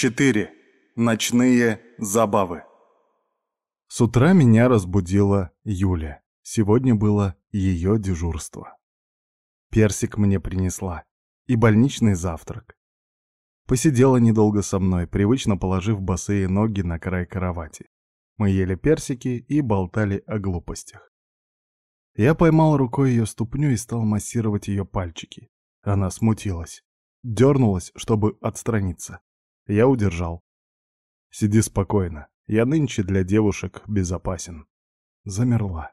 4. Ночные забавы. С утра меня разбудила Юля. Сегодня было ее дежурство. Персик мне принесла. И больничный завтрак. Посидела недолго со мной, привычно положив босые ноги на край кровати. Мы ели персики и болтали о глупостях. Я поймал рукой ее ступню и стал массировать ее пальчики. Она смутилась. Дернулась, чтобы отстраниться. Я удержал. Сиди спокойно. Я нынче для девушек безопасен. Замерла.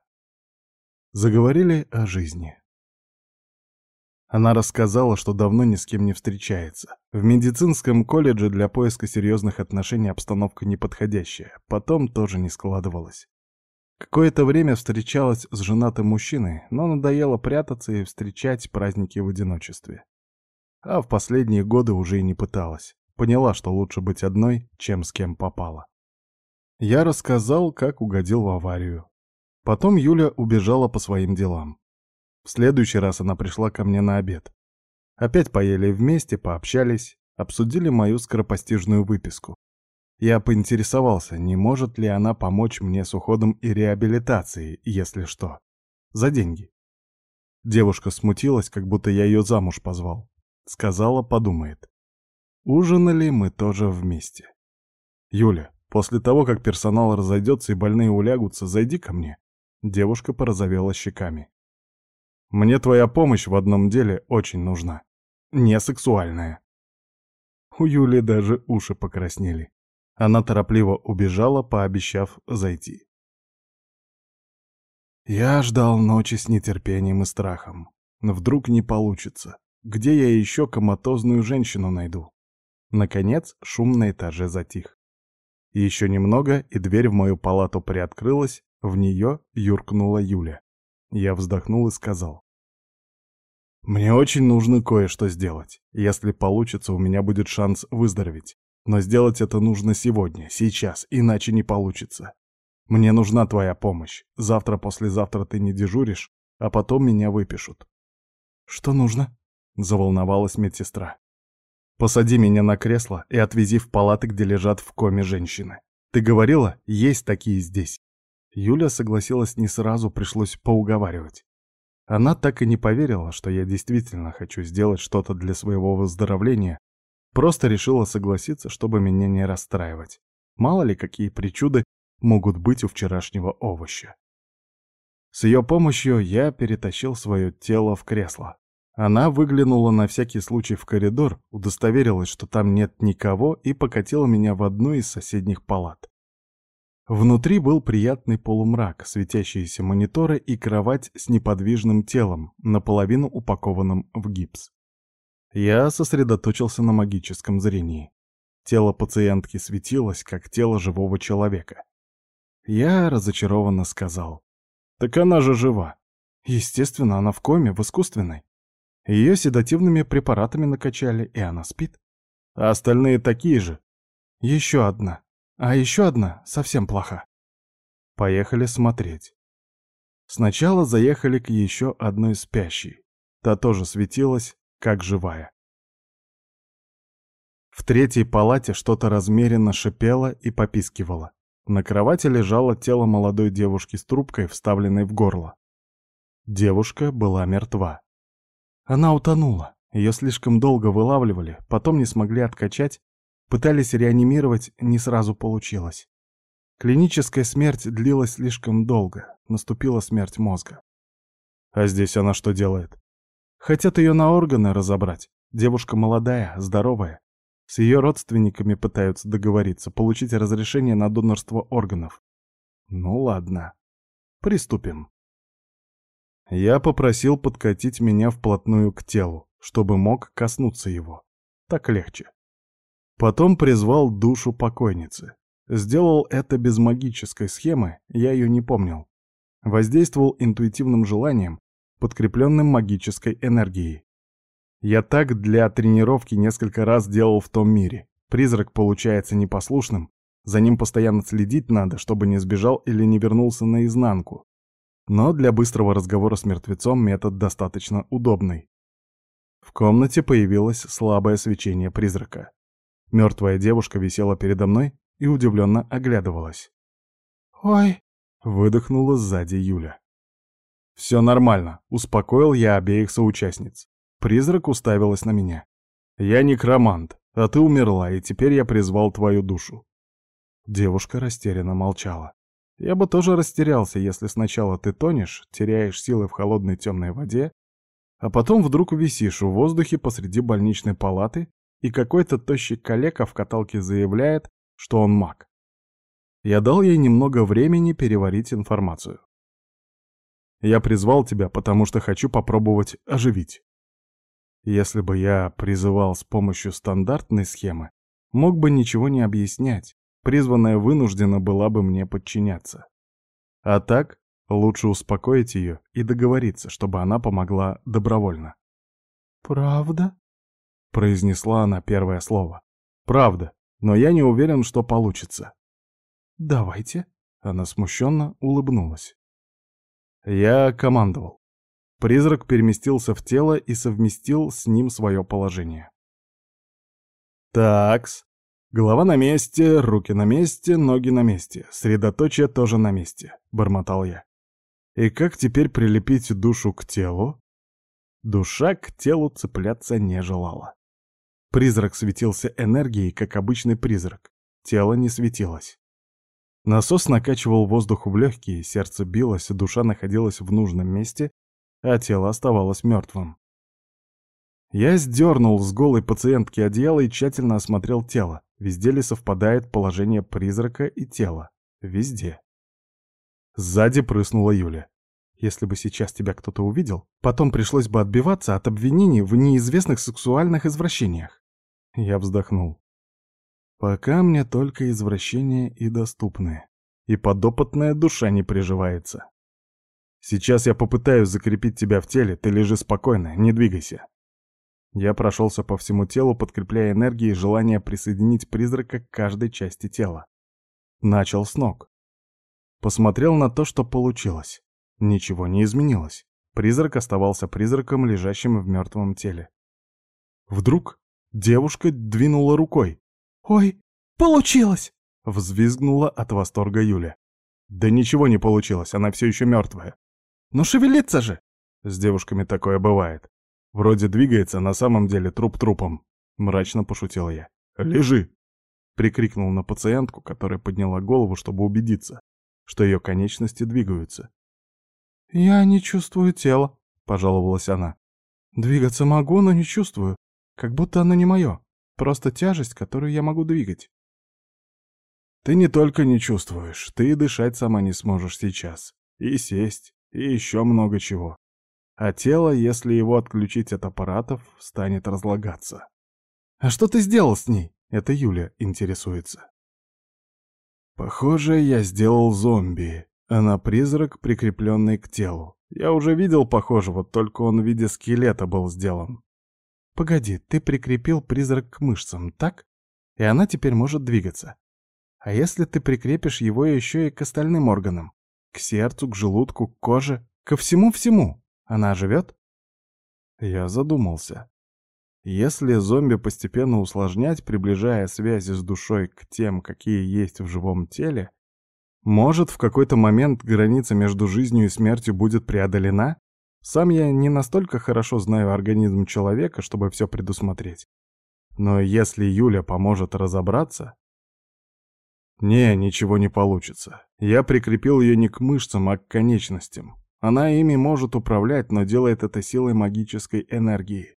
Заговорили о жизни. Она рассказала, что давно ни с кем не встречается. В медицинском колледже для поиска серьезных отношений обстановка неподходящая. Потом тоже не складывалось. Какое-то время встречалась с женатым мужчиной, но надоело прятаться и встречать праздники в одиночестве. А в последние годы уже и не пыталась. Поняла, что лучше быть одной, чем с кем попала. Я рассказал, как угодил в аварию. Потом Юля убежала по своим делам. В следующий раз она пришла ко мне на обед. Опять поели вместе, пообщались, обсудили мою скоропостижную выписку. Я поинтересовался, не может ли она помочь мне с уходом и реабилитацией, если что. За деньги. Девушка смутилась, как будто я ее замуж позвал. Сказала, подумает. Ужинали мы тоже вместе. «Юля, после того, как персонал разойдется и больные улягутся, зайди ко мне». Девушка порозовела щеками. «Мне твоя помощь в одном деле очень нужна. Не сексуальная». У Юли даже уши покраснели. Она торопливо убежала, пообещав зайти. Я ждал ночи с нетерпением и страхом. Вдруг не получится. Где я еще коматозную женщину найду? Наконец шум на этаже затих. Еще немного, и дверь в мою палату приоткрылась, в нее юркнула Юля. Я вздохнул и сказал. «Мне очень нужно кое-что сделать. Если получится, у меня будет шанс выздороветь. Но сделать это нужно сегодня, сейчас, иначе не получится. Мне нужна твоя помощь. Завтра-послезавтра ты не дежуришь, а потом меня выпишут». «Что нужно?» — заволновалась медсестра. Посади меня на кресло и отвези в палаты, где лежат в коме женщины. Ты говорила, есть такие здесь. Юля согласилась не сразу, пришлось поуговаривать. Она так и не поверила, что я действительно хочу сделать что-то для своего выздоровления, просто решила согласиться, чтобы меня не расстраивать. Мало ли, какие причуды могут быть у вчерашнего овоща. С ее помощью я перетащил свое тело в кресло. Она выглянула на всякий случай в коридор, удостоверилась, что там нет никого, и покатила меня в одну из соседних палат. Внутри был приятный полумрак, светящиеся мониторы и кровать с неподвижным телом, наполовину упакованным в гипс. Я сосредоточился на магическом зрении. Тело пациентки светилось, как тело живого человека. Я разочарованно сказал. «Так она же жива. Естественно, она в коме, в искусственной. Ее седативными препаратами накачали, и она спит. А остальные такие же. Еще одна. А еще одна совсем плоха. Поехали смотреть. Сначала заехали к еще одной спящей. Та тоже светилась, как живая. В третьей палате что-то размеренно шипело и попискивало. На кровати лежало тело молодой девушки с трубкой, вставленной в горло. Девушка была мертва. Она утонула. Ее слишком долго вылавливали, потом не смогли откачать, пытались реанимировать, не сразу получилось. Клиническая смерть длилась слишком долго, наступила смерть мозга. А здесь она что делает? Хотят ее на органы разобрать. Девушка молодая, здоровая. С ее родственниками пытаются договориться, получить разрешение на донорство органов. Ну ладно. Приступим. Я попросил подкатить меня вплотную к телу, чтобы мог коснуться его. Так легче. Потом призвал душу покойницы. Сделал это без магической схемы, я ее не помнил. Воздействовал интуитивным желанием, подкрепленным магической энергией. Я так для тренировки несколько раз делал в том мире. Призрак получается непослушным, за ним постоянно следить надо, чтобы не сбежал или не вернулся наизнанку. Но для быстрого разговора с мертвецом метод достаточно удобный. В комнате появилось слабое свечение призрака. Мертвая девушка висела передо мной и удивленно оглядывалась. «Ой!» — выдохнула сзади Юля. «Все нормально», — успокоил я обеих соучастниц. Призрак уставилась на меня. «Я некромант, а ты умерла, и теперь я призвал твою душу». Девушка растерянно молчала. Я бы тоже растерялся, если сначала ты тонешь, теряешь силы в холодной темной воде, а потом вдруг висишь в воздухе посреди больничной палаты, и какой-то тощий калека в каталке заявляет, что он маг. Я дал ей немного времени переварить информацию. Я призвал тебя, потому что хочу попробовать оживить. Если бы я призывал с помощью стандартной схемы, мог бы ничего не объяснять, призванная вынуждена была бы мне подчиняться. А так, лучше успокоить ее и договориться, чтобы она помогла добровольно. «Правда?» — произнесла она первое слово. «Правда, но я не уверен, что получится». «Давайте», — она смущенно улыбнулась. Я командовал. Призрак переместился в тело и совместил с ним свое положение. Такс. Голова на месте, руки на месте, ноги на месте, средоточие тоже на месте, бормотал я. И как теперь прилепить душу к телу? Душа к телу цепляться не желала. Призрак светился энергией, как обычный призрак. Тело не светилось. Насос накачивал воздух в легкие, сердце билось, душа находилась в нужном месте, а тело оставалось мертвым. Я сдернул с голой пациентки одеяло и тщательно осмотрел тело. Везде ли совпадает положение призрака и тела? Везде. Сзади прыснула Юля. Если бы сейчас тебя кто-то увидел, потом пришлось бы отбиваться от обвинений в неизвестных сексуальных извращениях. Я вздохнул. Пока мне только извращения и доступны. И подопытная душа не приживается. Сейчас я попытаюсь закрепить тебя в теле, ты лежи спокойно, не двигайся. Я прошелся по всему телу, подкрепляя энергией желание присоединить призрака к каждой части тела. Начал с ног. Посмотрел на то, что получилось. Ничего не изменилось. Призрак оставался призраком, лежащим в мертвом теле. Вдруг девушка двинула рукой. «Ой, получилось!» — взвизгнула от восторга Юля. «Да ничего не получилось, она все еще мертвая». «Ну шевелиться же!» С девушками такое бывает. Вроде двигается, на самом деле труп трупом. Мрачно пошутил я. «Лежи!» Прикрикнул на пациентку, которая подняла голову, чтобы убедиться, что ее конечности двигаются. «Я не чувствую тела», — пожаловалась она. «Двигаться могу, но не чувствую. Как будто оно не мое. Просто тяжесть, которую я могу двигать. Ты не только не чувствуешь, ты и дышать сама не сможешь сейчас. И сесть, и еще много чего. А тело, если его отключить от аппаратов, станет разлагаться. А что ты сделал с ней? Это Юля интересуется. Похоже, я сделал зомби. Она призрак, прикрепленный к телу. Я уже видел похожего, только он в виде скелета был сделан. Погоди, ты прикрепил призрак к мышцам, так? И она теперь может двигаться. А если ты прикрепишь его еще и к остальным органам? К сердцу, к желудку, к коже, ко всему-всему? Она живет? Я задумался. Если зомби постепенно усложнять, приближая связи с душой к тем, какие есть в живом теле, может, в какой-то момент граница между жизнью и смертью будет преодолена? Сам я не настолько хорошо знаю организм человека, чтобы все предусмотреть. Но если Юля поможет разобраться... Не, ничего не получится. Я прикрепил ее не к мышцам, а к конечностям. Она ими может управлять, но делает это силой магической энергии.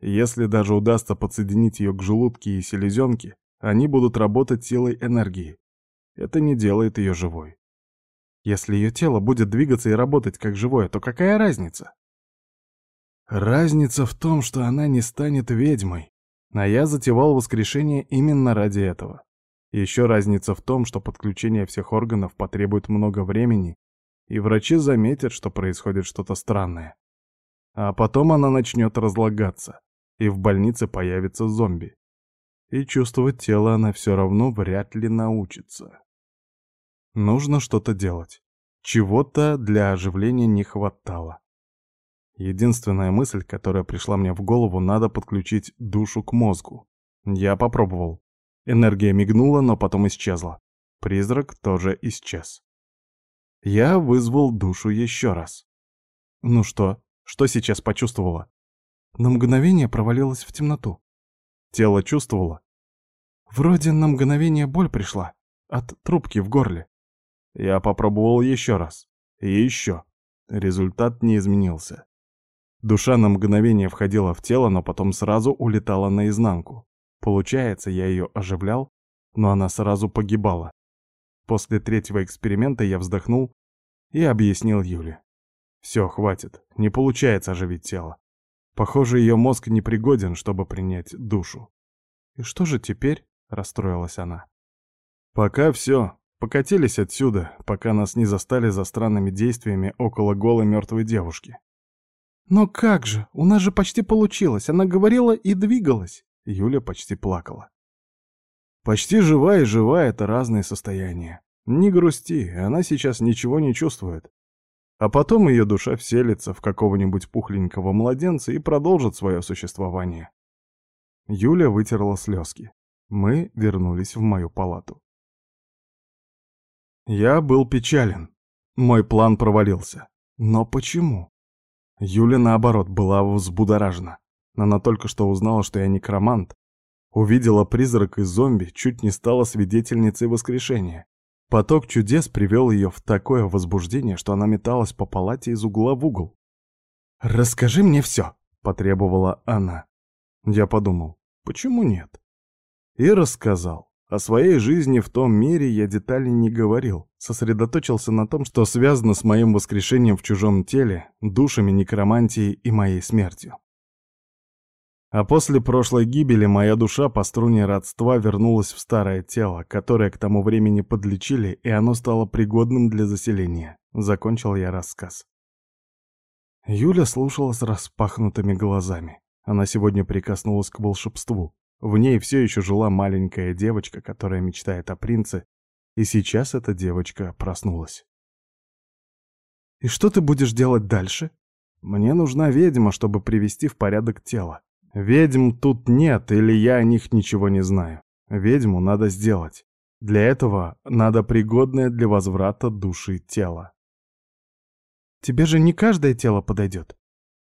Если даже удастся подсоединить ее к желудке и селезенке, они будут работать силой энергии. Это не делает ее живой. Если ее тело будет двигаться и работать как живое, то какая разница? Разница в том, что она не станет ведьмой. А я затевал воскрешение именно ради этого. Еще разница в том, что подключение всех органов потребует много времени, и врачи заметят, что происходит что-то странное. А потом она начнет разлагаться, и в больнице появится зомби. И чувствовать тело она все равно вряд ли научится. Нужно что-то делать. Чего-то для оживления не хватало. Единственная мысль, которая пришла мне в голову, надо подключить душу к мозгу. Я попробовал. Энергия мигнула, но потом исчезла. Призрак тоже исчез. Я вызвал душу еще раз. Ну что, что сейчас почувствовала? На мгновение провалилась в темноту. Тело чувствовало? Вроде на мгновение боль пришла. От трубки в горле. Я попробовал еще раз. И еще. Результат не изменился. Душа на мгновение входила в тело, но потом сразу улетала наизнанку. Получается, я ее оживлял, но она сразу погибала. После третьего эксперимента я вздохнул и объяснил Юле. Все, хватит, не получается оживить тело. Похоже, ее мозг непригоден, чтобы принять душу. «И что же теперь?» — расстроилась она. «Пока все. Покатились отсюда, пока нас не застали за странными действиями около голой мертвой девушки. «Но как же? У нас же почти получилось. Она говорила и двигалась». Юля почти плакала. «Почти жива и жива — это разные состояния. Не грусти, она сейчас ничего не чувствует. А потом ее душа вселится в какого-нибудь пухленького младенца и продолжит свое существование». Юля вытерла слезки. Мы вернулись в мою палату. Я был печален. Мой план провалился. Но почему? Юля, наоборот, была взбудоражена. Она только что узнала, что я некромант. Увидела призрак и зомби, чуть не стала свидетельницей воскрешения. Поток чудес привел ее в такое возбуждение, что она металась по палате из угла в угол. «Расскажи мне все», — потребовала она. Я подумал, почему нет? И рассказал. О своей жизни в том мире я деталей не говорил, сосредоточился на том, что связано с моим воскрешением в чужом теле, душами некромантии и моей смертью. А после прошлой гибели моя душа по струне родства вернулась в старое тело, которое к тому времени подлечили, и оно стало пригодным для заселения. Закончил я рассказ. Юля слушала с распахнутыми глазами. Она сегодня прикоснулась к волшебству. В ней все еще жила маленькая девочка, которая мечтает о принце, и сейчас эта девочка проснулась. «И что ты будешь делать дальше?» «Мне нужна ведьма, чтобы привести в порядок тело. Ведьм тут нет, или я о них ничего не знаю. Ведьму надо сделать. Для этого надо пригодное для возврата души тело». «Тебе же не каждое тело подойдет.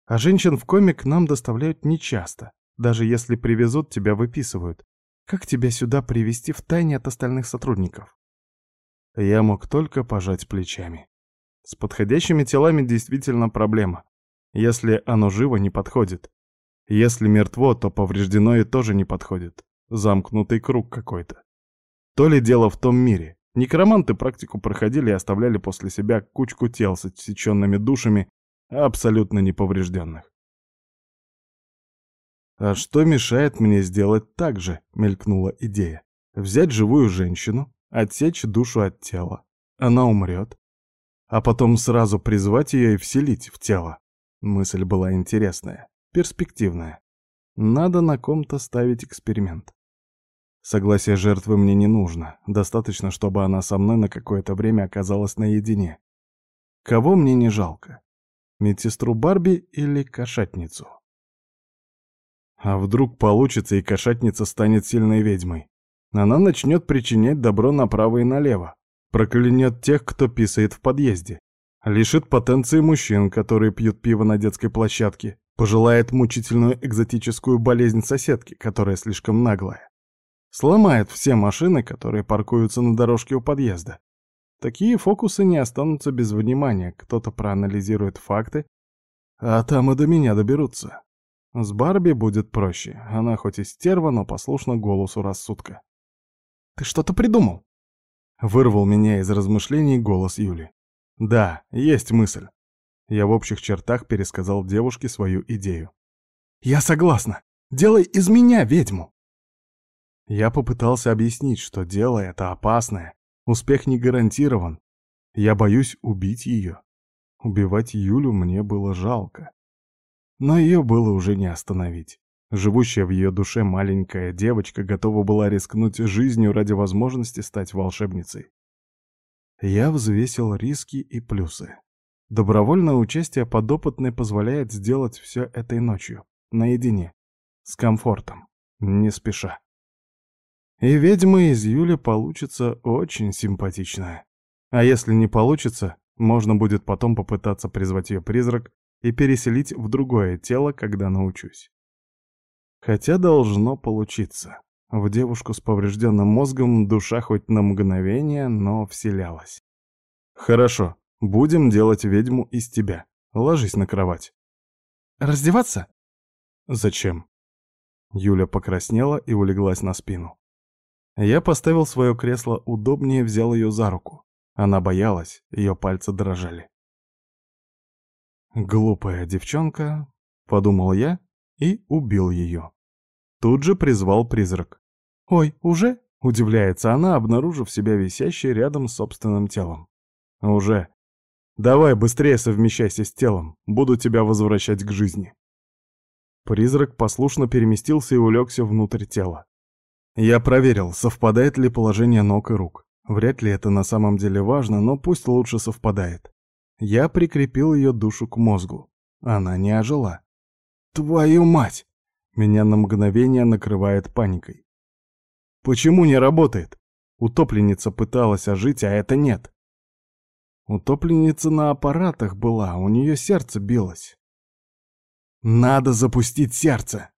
А женщин в коме к нам доставляют нечасто. Даже если привезут, тебя выписывают. Как тебя сюда привести в тайне от остальных сотрудников? Я мог только пожать плечами. С подходящими телами действительно проблема. Если оно живо, не подходит. Если мертво, то повреждено и тоже не подходит. Замкнутый круг какой-то. То ли дело в том мире. Некроманты практику проходили и оставляли после себя кучку тел с отсеченными душами, абсолютно неповрежденных. «А что мешает мне сделать так же?» — мелькнула идея. «Взять живую женщину, отсечь душу от тела. Она умрет. А потом сразу призвать ее и вселить в тело». Мысль была интересная, перспективная. Надо на ком-то ставить эксперимент. Согласие жертвы мне не нужно. Достаточно, чтобы она со мной на какое-то время оказалась наедине. Кого мне не жалко? Медсестру Барби или кошатницу? А вдруг получится, и кошатница станет сильной ведьмой? Она начнет причинять добро направо и налево. Проклянет тех, кто писает в подъезде. Лишит потенции мужчин, которые пьют пиво на детской площадке. Пожелает мучительную экзотическую болезнь соседки, которая слишком наглая. Сломает все машины, которые паркуются на дорожке у подъезда. Такие фокусы не останутся без внимания, кто-то проанализирует факты, а там и до меня доберутся. С Барби будет проще. Она хоть и стерва, но послушна голосу рассудка. «Ты что-то придумал?» Вырвал меня из размышлений голос Юли. «Да, есть мысль». Я в общих чертах пересказал девушке свою идею. «Я согласна. Делай из меня ведьму!» Я попытался объяснить, что дело это опасное, успех не гарантирован. Я боюсь убить ее. Убивать Юлю мне было жалко. Но ее было уже не остановить. Живущая в ее душе маленькая девочка готова была рискнуть жизнью ради возможности стать волшебницей. Я взвесил риски и плюсы. Добровольное участие подопытной позволяет сделать все этой ночью, наедине, с комфортом, не спеша. И ведьма из Юли получится очень симпатичная. А если не получится, можно будет потом попытаться призвать ее призрак и переселить в другое тело, когда научусь. Хотя должно получиться. В девушку с поврежденным мозгом душа хоть на мгновение, но вселялась. Хорошо, будем делать ведьму из тебя. Ложись на кровать. Раздеваться? Зачем? Юля покраснела и улеглась на спину. Я поставил свое кресло удобнее взял ее за руку. Она боялась, ее пальцы дрожали. «Глупая девчонка», — подумал я и убил ее. Тут же призвал призрак. «Ой, уже?» — удивляется она, обнаружив себя висящей рядом с собственным телом. «Уже. Давай быстрее совмещайся с телом, буду тебя возвращать к жизни». Призрак послушно переместился и улегся внутрь тела. Я проверил, совпадает ли положение ног и рук. Вряд ли это на самом деле важно, но пусть лучше совпадает. Я прикрепил ее душу к мозгу. Она не ожила. «Твою мать!» Меня на мгновение накрывает паникой. «Почему не работает?» Утопленница пыталась ожить, а это нет. Утопленница на аппаратах была, у нее сердце билось. «Надо запустить сердце!»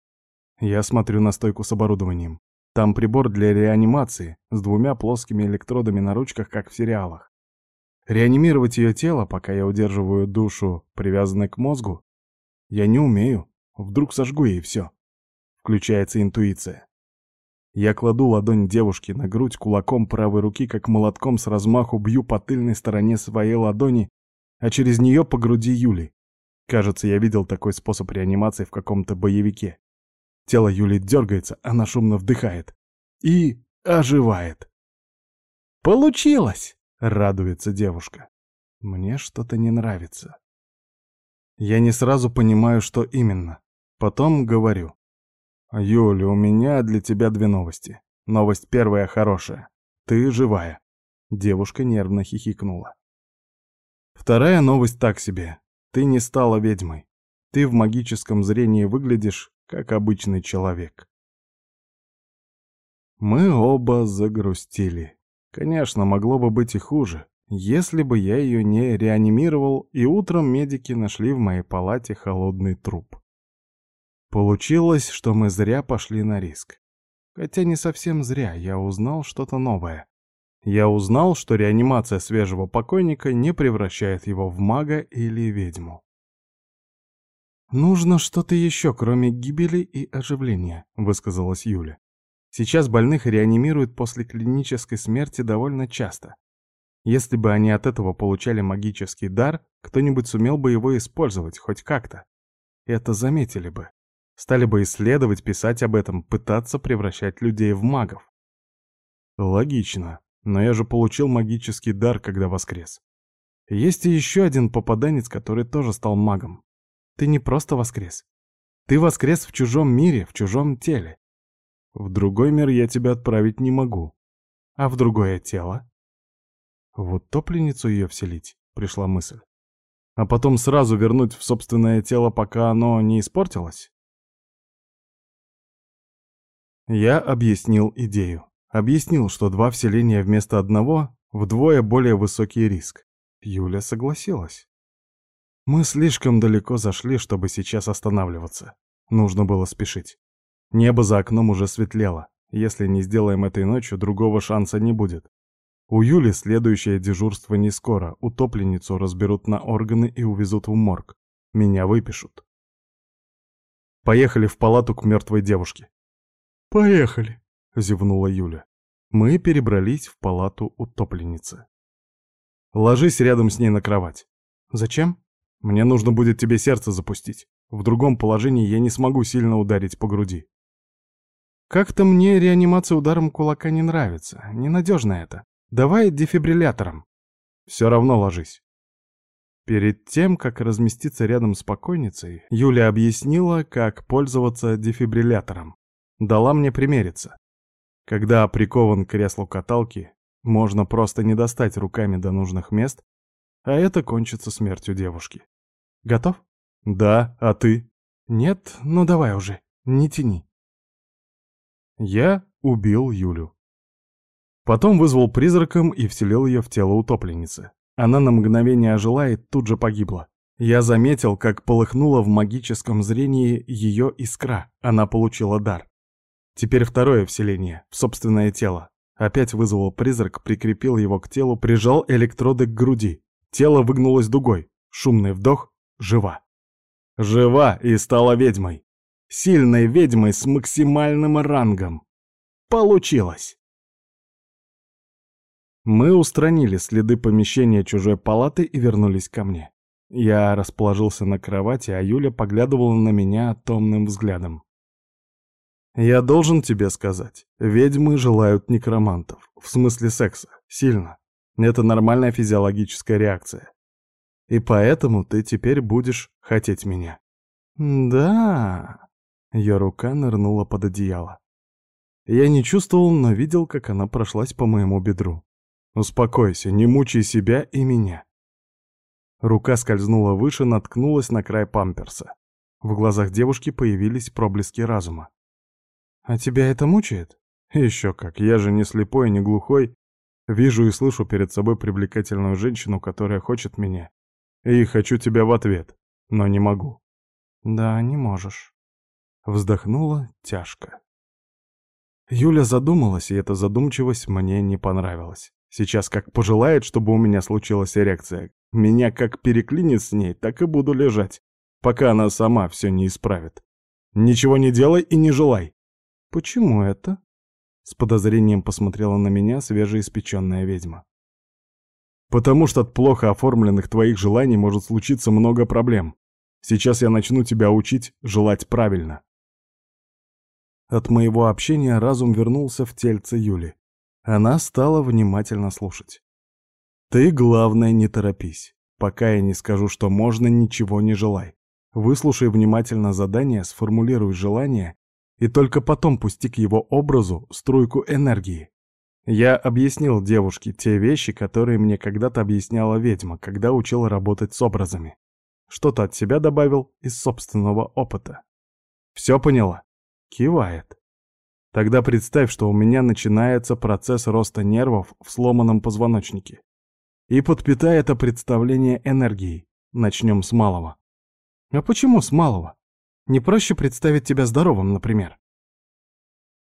Я смотрю на стойку с оборудованием. Там прибор для реанимации с двумя плоскими электродами на ручках, как в сериалах. Реанимировать ее тело, пока я удерживаю душу, привязанной к мозгу, я не умею. Вдруг сожгу ей все. Включается интуиция. Я кладу ладонь девушки на грудь кулаком правой руки, как молотком с размаху бью по тыльной стороне своей ладони, а через нее по груди Юли. Кажется, я видел такой способ реанимации в каком-то боевике. Тело Юли дергается, она шумно вдыхает. И оживает. «Получилось!» — радуется девушка. Мне что-то не нравится. Я не сразу понимаю, что именно. Потом говорю. «Юля, у меня для тебя две новости. Новость первая хорошая. Ты живая». Девушка нервно хихикнула. Вторая новость так себе. Ты не стала ведьмой. Ты в магическом зрении выглядишь как обычный человек. Мы оба загрустили. Конечно, могло бы быть и хуже, если бы я ее не реанимировал, и утром медики нашли в моей палате холодный труп. Получилось, что мы зря пошли на риск. Хотя не совсем зря, я узнал что-то новое. Я узнал, что реанимация свежего покойника не превращает его в мага или ведьму. «Нужно что-то еще, кроме гибели и оживления», — высказалась Юля. «Сейчас больных реанимируют после клинической смерти довольно часто. Если бы они от этого получали магический дар, кто-нибудь сумел бы его использовать хоть как-то. Это заметили бы. Стали бы исследовать, писать об этом, пытаться превращать людей в магов. Логично, но я же получил магический дар, когда воскрес. Есть и еще один попаданец, который тоже стал магом. Ты не просто воскрес. Ты воскрес в чужом мире, в чужом теле. В другой мир я тебя отправить не могу. А в другое тело? Вот топленницу ее вселить, пришла мысль. А потом сразу вернуть в собственное тело, пока оно не испортилось? Я объяснил идею. Объяснил, что два вселения вместо одного — вдвое более высокий риск. Юля согласилась. Мы слишком далеко зашли, чтобы сейчас останавливаться. Нужно было спешить. Небо за окном уже светлело. Если не сделаем этой ночью, другого шанса не будет. У Юли следующее дежурство не скоро. Утопленницу разберут на органы и увезут в морг. Меня выпишут. Поехали в палату к мертвой девушке. «Поехали», — зевнула Юля. Мы перебрались в палату утопленницы. «Ложись рядом с ней на кровать». «Зачем?» Мне нужно будет тебе сердце запустить. В другом положении я не смогу сильно ударить по груди. Как-то мне реанимация ударом кулака не нравится. Ненадежно это. Давай дефибриллятором. Все равно ложись. Перед тем, как разместиться рядом с покойницей, Юля объяснила, как пользоваться дефибриллятором. Дала мне примериться. Когда прикован к креслу каталки, можно просто не достать руками до нужных мест, а это кончится смертью девушки. Готов? Да, а ты? Нет, ну давай уже, не тяни. Я убил Юлю. Потом вызвал призраком и вселил ее в тело утопленницы. Она на мгновение ожила и тут же погибла. Я заметил, как полыхнула в магическом зрении ее искра. Она получила дар. Теперь второе вселение, в собственное тело. Опять вызвал призрак, прикрепил его к телу, прижал электроды к груди. Тело выгнулось дугой. Шумный вдох. Жива. Жива и стала ведьмой. Сильной ведьмой с максимальным рангом. Получилось. Мы устранили следы помещения чужой палаты и вернулись ко мне. Я расположился на кровати, а Юля поглядывала на меня томным взглядом. «Я должен тебе сказать, ведьмы желают некромантов, в смысле секса, сильно. Это нормальная физиологическая реакция. И поэтому ты теперь будешь хотеть меня». «Да...» Ее рука нырнула под одеяло. Я не чувствовал, но видел, как она прошлась по моему бедру. Успокойся, не мучай себя и меня. Рука скользнула выше, наткнулась на край памперса. В глазах девушки появились проблески разума. «А тебя это мучает?» «Еще как, я же не слепой и не глухой. Вижу и слышу перед собой привлекательную женщину, которая хочет меня. И хочу тебя в ответ, но не могу». «Да, не можешь». Вздохнула тяжко. Юля задумалась, и эта задумчивость мне не понравилась. Сейчас как пожелает, чтобы у меня случилась эрекция. Меня как переклинит с ней, так и буду лежать, пока она сама все не исправит. Ничего не делай и не желай. Почему это? С подозрением посмотрела на меня свежеиспеченная ведьма. Потому что от плохо оформленных твоих желаний может случиться много проблем. Сейчас я начну тебя учить желать правильно. От моего общения разум вернулся в тельце Юли. Она стала внимательно слушать. «Ты, главное, не торопись. Пока я не скажу, что можно, ничего не желай. Выслушай внимательно задание, сформулируй желание, и только потом пусти к его образу струйку энергии. Я объяснил девушке те вещи, которые мне когда-то объясняла ведьма, когда учил работать с образами. Что-то от себя добавил из собственного опыта. Все поняла? Кивает. Тогда представь, что у меня начинается процесс роста нервов в сломанном позвоночнике. И подпитай это представление энергией. Начнем с малого. А почему с малого? Не проще представить тебя здоровым, например?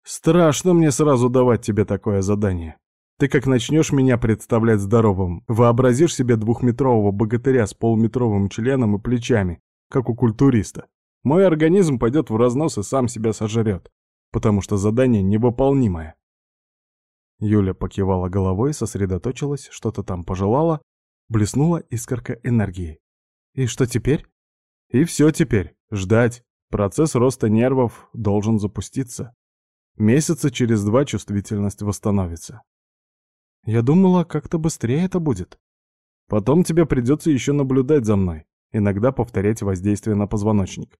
Страшно мне сразу давать тебе такое задание. Ты как начнешь меня представлять здоровым, вообразишь себе двухметрового богатыря с полуметровым членом и плечами, как у культуриста. Мой организм пойдет в разнос и сам себя сожрет потому что задание невыполнимое. Юля покивала головой, сосредоточилась, что-то там пожелала, блеснула искорка энергии. И что теперь? И все теперь. Ждать. Процесс роста нервов должен запуститься. Месяца через два чувствительность восстановится. Я думала, как-то быстрее это будет. Потом тебе придется еще наблюдать за мной, иногда повторять воздействие на позвоночник,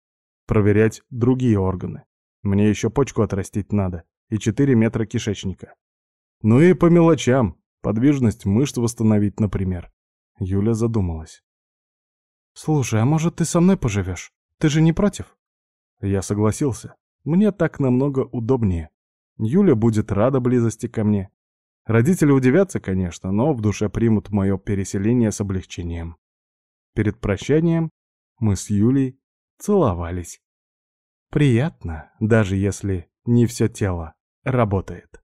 проверять другие органы. Мне еще почку отрастить надо и 4 метра кишечника. Ну и по мелочам, подвижность мышц восстановить, например. Юля задумалась. «Слушай, а может, ты со мной поживешь? Ты же не против?» Я согласился. Мне так намного удобнее. Юля будет рада близости ко мне. Родители удивятся, конечно, но в душе примут мое переселение с облегчением. Перед прощанием мы с Юлей целовались. Приятно, даже если не все тело работает.